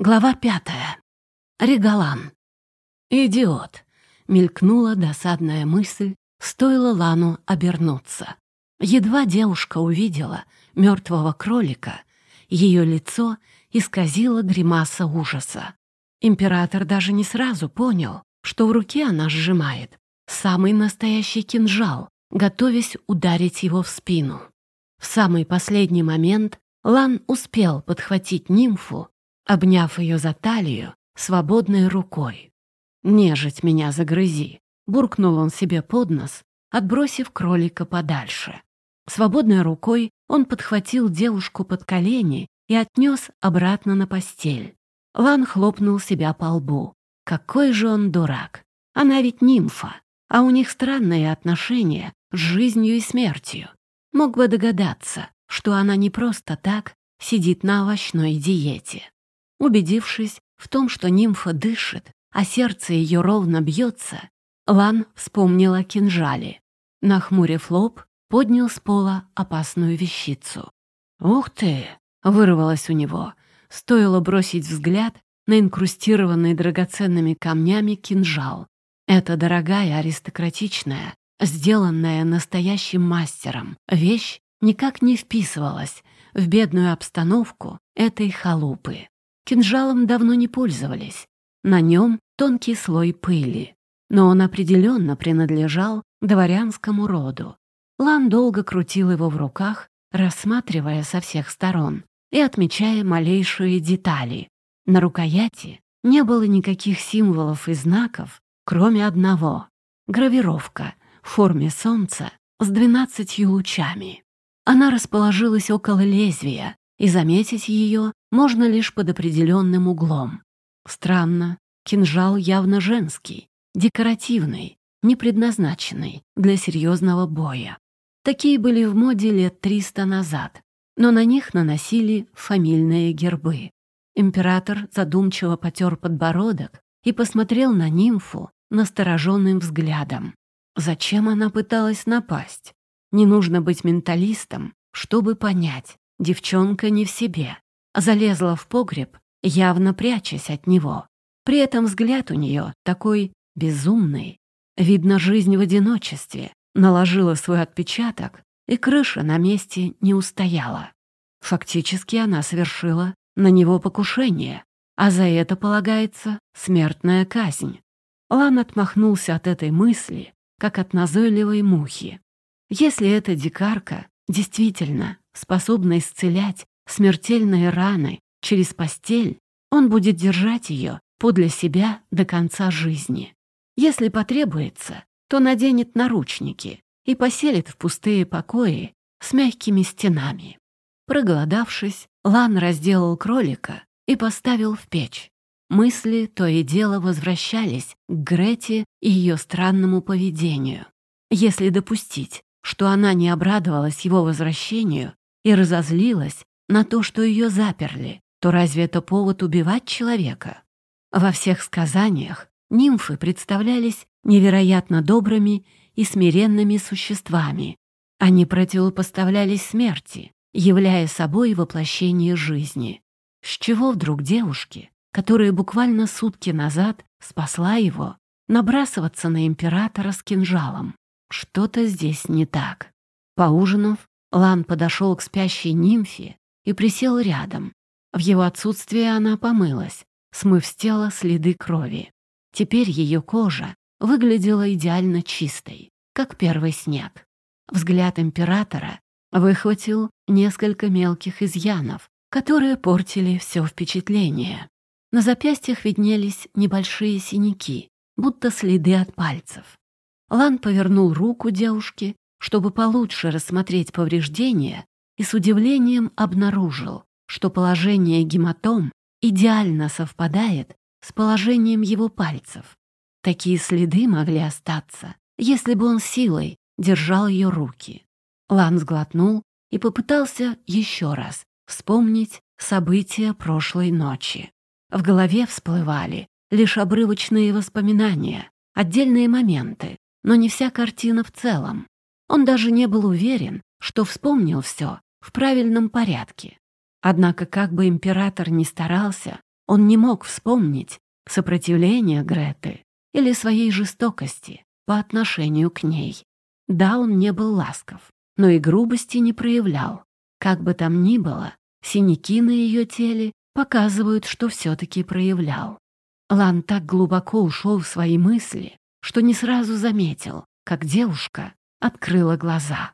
Глава пятая. Регалан. «Идиот!» — мелькнула досадная мысль, стоило Лану обернуться. Едва девушка увидела мертвого кролика, ее лицо исказило гримаса ужаса. Император даже не сразу понял, что в руке она сжимает самый настоящий кинжал, готовясь ударить его в спину. В самый последний момент Лан успел подхватить нимфу обняв ее за талию свободной рукой. «Нежить меня загрызи!» — буркнул он себе под нос, отбросив кролика подальше. Свободной рукой он подхватил девушку под колени и отнес обратно на постель. Лан хлопнул себя по лбу. Какой же он дурак! Она ведь нимфа, а у них странные отношения с жизнью и смертью. Мог бы догадаться, что она не просто так сидит на овощной диете. Убедившись в том, что нимфа дышит, а сердце ее ровно бьется, Лан вспомнил о кинжале. Нахмурив лоб, поднял с пола опасную вещицу. «Ух ты!» — вырвалось у него. Стоило бросить взгляд на инкрустированный драгоценными камнями кинжал. Это дорогая, аристократичная, сделанная настоящим мастером, вещь никак не вписывалась в бедную обстановку этой халупы. Кинжалом давно не пользовались. На нем тонкий слой пыли. Но он определенно принадлежал дворянскому роду. Лан долго крутил его в руках, рассматривая со всех сторон и отмечая малейшие детали. На рукояти не было никаких символов и знаков, кроме одного — гравировка в форме солнца с двенадцатью лучами. Она расположилась около лезвия, и заметить ее можно лишь под определенным углом. Странно, кинжал явно женский, декоративный, не предназначенный для серьезного боя. Такие были в моде лет триста назад, но на них наносили фамильные гербы. Император задумчиво потер подбородок и посмотрел на нимфу настороженным взглядом. Зачем она пыталась напасть? Не нужно быть менталистом, чтобы понять. Девчонка не в себе. Залезла в погреб, явно прячась от него. При этом взгляд у нее такой безумный. Видно, жизнь в одиночестве наложила свой отпечаток, и крыша на месте не устояла. Фактически она совершила на него покушение, а за это полагается смертная казнь. Лан отмахнулся от этой мысли, как от назойливой мухи. Если эта дикарка действительно способна исцелять смертельные раны через постель, он будет держать ее подле себя до конца жизни. Если потребуется, то наденет наручники и поселит в пустые покои с мягкими стенами. Проголодавшись, Лан разделал кролика и поставил в печь. Мысли то и дело возвращались к Грете и ее странному поведению. Если допустить, что она не обрадовалась его возвращению и разозлилась на то, что ее заперли, то разве это повод убивать человека? Во всех сказаниях нимфы представлялись невероятно добрыми и смиренными существами. Они противопоставлялись смерти, являя собой воплощение жизни. С чего вдруг девушки, которая буквально сутки назад спасла его, набрасываться на императора с кинжалом? Что-то здесь не так. Поужинав, Лан подошел к спящей нимфе и присел рядом. В его отсутствие она помылась, смыв с тела следы крови. Теперь ее кожа выглядела идеально чистой, как первый снег. Взгляд императора выхватил несколько мелких изъянов, которые портили все впечатление. На запястьях виднелись небольшие синяки, будто следы от пальцев. Лан повернул руку девушки, чтобы получше рассмотреть повреждения, и с удивлением обнаружил, что положение гематом идеально совпадает с положением его пальцев. Такие следы могли остаться, если бы он силой держал ее руки. Лан сглотнул и попытался еще раз вспомнить события прошлой ночи. В голове всплывали лишь обрывочные воспоминания, отдельные моменты, но не вся картина в целом. Он даже не был уверен, что вспомнил все в правильном порядке. Однако, как бы император ни старался, Он не мог вспомнить сопротивление Греты или своей жестокости по отношению к ней. Да, он не был ласков, но и грубости не проявлял. Как бы там ни было, синяки на ее теле показывают, что все-таки проявлял. Лан так глубоко ушел в свои мысли, что не сразу заметил, как девушка открыла глаза.